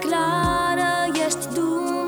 clară ești Dumnezeu